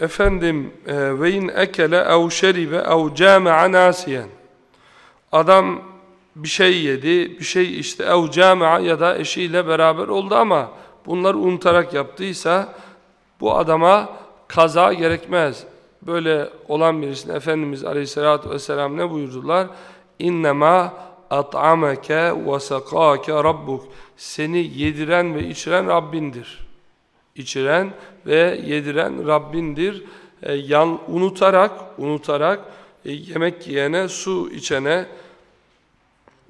efendim e, ve in ekele ev şeribe ev cami'a nasiyen adam bir şey yedi, bir şey işte ev cami'a ya da eşiyle beraber oldu ama bunları unutarak yaptıysa bu adama kaza gerekmez. Böyle olan birisine Efendimiz Aleyhisselatü Vesselam ne buyurdular? İnnemâ at'ameke ve sakâke rabbuk. Seni yediren ve içiren Rabbindir. İçiren ve yediren Rabbindir. E, yan, unutarak, unutarak e, yemek yiyene, su içene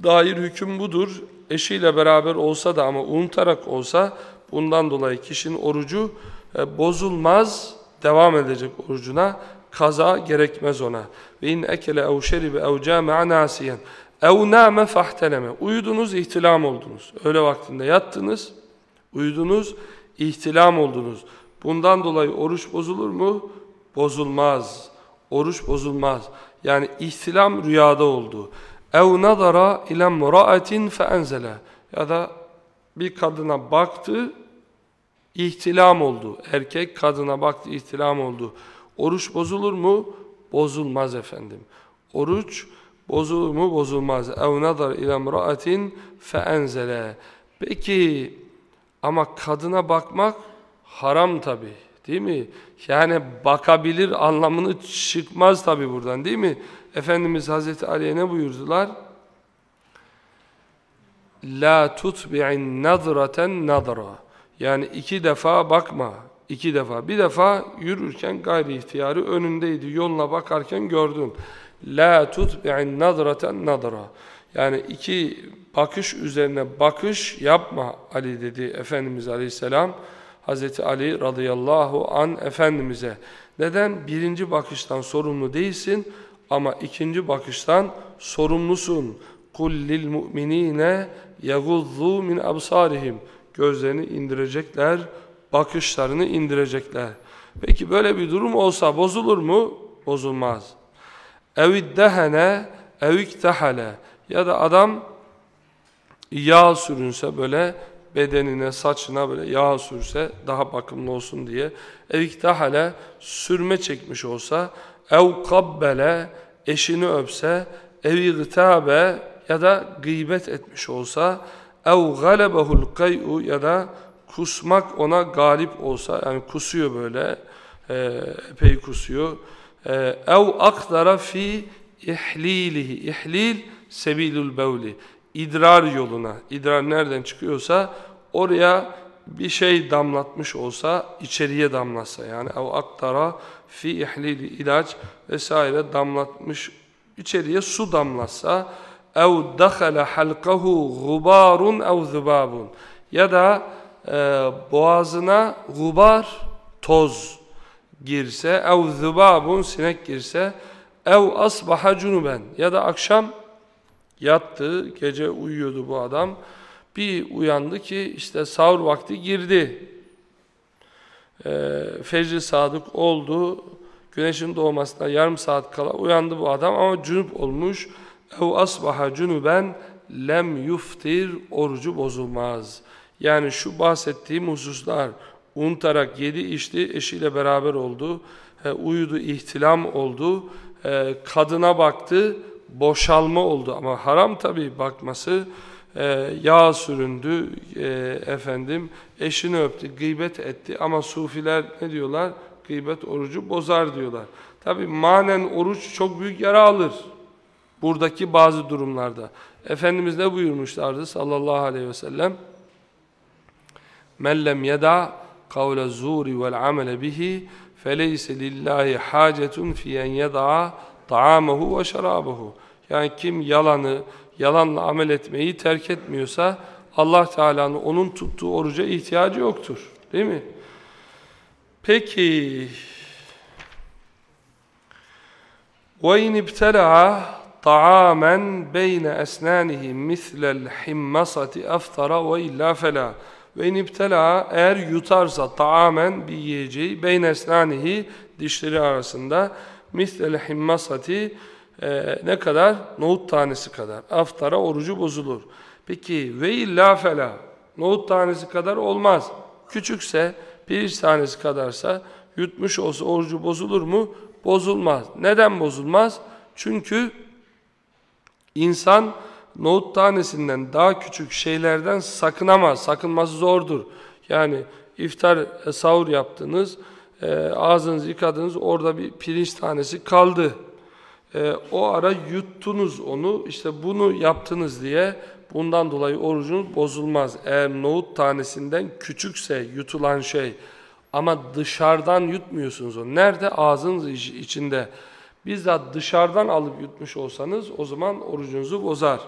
dair hüküm budur. Eşiyle beraber olsa da ama unutarak olsa bundan dolayı kişinin orucu e, bozulmaz, devam edecek orucuna. Kaza gerekmez ona. Ve in ekele ev şeribe ev cami'a nasiyen ev nâme fahteleme. Uyudunuz, ihtilam oldunuz. Öğle vaktinde yattınız, uyudunuz, ihtilam oldunuz. Bundan dolayı oruç bozulur mu? Bozulmaz. Oruç bozulmaz. Yani ihtilam rüyada oldu. ev nadara ile mura'atin feenzele ya da bir kadına baktı ihtilam oldu. Erkek kadına baktı ihtilam oldu. Oruç bozulur mu? Bozulmaz efendim. Oruç bozulur mu? Bozulmaz. ev nadar ile mura'atin feenzele Peki ama kadına bakmak haram tabi. Değil mi? Yani bakabilir anlamını çıkmaz tabi buradan değil mi? Efendimiz Hazreti Ali'ye ne buyurdular? La tutbi'in nadraten nadra. Yani iki defa bakma. iki defa. Bir defa yürürken gayri ihtiyarı önündeydi. Yoluna bakarken gördün. La tutbi'in nadraten nadra. Yani iki bakış üzerine bakış yapma Ali dedi Efendimiz Aleyhisselam. Hazreti Ali radıyallahu an Efendimiz'e. Neden? Birinci bakıştan sorumlu değilsin ama ikinci bakıştan sorumlusun. قُلْ لِلْمُؤْمِن۪ينَ يَغُضُّوا مِنْ أَبْصَارِهِمْ Gözlerini indirecekler, bakışlarını indirecekler. Peki böyle bir durum olsa bozulur mu? Bozulmaz. اَوِدَّهَنَ اَوِكْتَحَلَ ya da adam yağ sürünse böyle bedenine, saçına böyle yağ sürse daha bakımlı olsun diye eviktahale sürme çekmiş olsa ev kabbele eşini öpse evigtabe ya da gıybet etmiş olsa ev galebehul kay'u ya da kusmak ona galip olsa yani kusuyor böyle e, epey kusuyor e, ev akdara fi ihlilihi. İhlil sebilul bevli. İdrar yoluna, idrar nereden çıkıyorsa oraya bir şey damlatmış olsa, içeriye damlatsa yani ev aktara fi ihlili ilaç vesaire damlatmış, içeriye su damlatsa ev dakhala halqahu gubarun ev zubabun ya da e, boğazına gubar, toz girse ev zubabun sinek girse ev asbaha cunuben. Ya da akşam Yattı, gece uyuyordu bu adam. Bir uyandı ki işte sahur vakti girdi. E, fecri sadık oldu. Güneşin doğmasına yarım saat kala uyandı bu adam ama cünüp olmuş. Ev asbaha cünüben lem yuftir orucu bozulmaz. Yani şu bahsettiğim hususlar unutarak yedi içti eşiyle beraber oldu. E, uyudu ihtilam oldu. E, kadına baktı boşalma oldu. Ama haram tabi bakması e, yağ süründü e, efendim eşini öptü gıybet etti. Ama sufiler ne diyorlar? Gıybet orucu bozar diyorlar. Tabi manen oruç çok büyük yara alır buradaki bazı durumlarda. Efendimiz ne buyurmuşlardı sallallahu aleyhi ve sellem? Men lem yeda kavle zuri vel amele bihi feleyse lillahi hacetun fi en yeda ta'amehu ve şerabehu. Yani kim yalanı, yalanla amel etmeyi terk etmiyorsa Allah Teala'nın onun tuttuğu oruca ihtiyacı yoktur. Değil mi? Peki وَاِنْ ابْتَلَعَ طَعَامًا بَيْنَ أَسْنَانِهِ مِثْلَ الْحِمَّصَةِ اَفْتَرَ وَاِلَّا فَلَا ve iniptela eğer yutarsa taamen bir yiyeceği beyn esnanihi dişleri arasında mislel himmasati e, ne kadar? Nohut tanesi kadar. Aftara orucu bozulur. Peki ve illa fela. Nohut tanesi kadar olmaz. Küçükse pirinç tanesi kadarsa yutmuş olsa orucu bozulur mu? Bozulmaz. Neden bozulmaz? Çünkü insan nohut tanesinden daha küçük şeylerden sakınamaz. Sakınması zordur. Yani iftar, e, sahur yaptınız, e, ağzınızı yıkadınız, orada bir pirinç tanesi kaldı. E, o ara yuttunuz onu, işte bunu yaptınız diye bundan dolayı orucunuz bozulmaz. Eğer nohut tanesinden küçükse yutulan şey ama dışarıdan yutmuyorsunuz onu. Nerede? Ağzınız içinde. Bizzat dışarıdan alıp yutmuş olsanız o zaman orucunuzu bozar.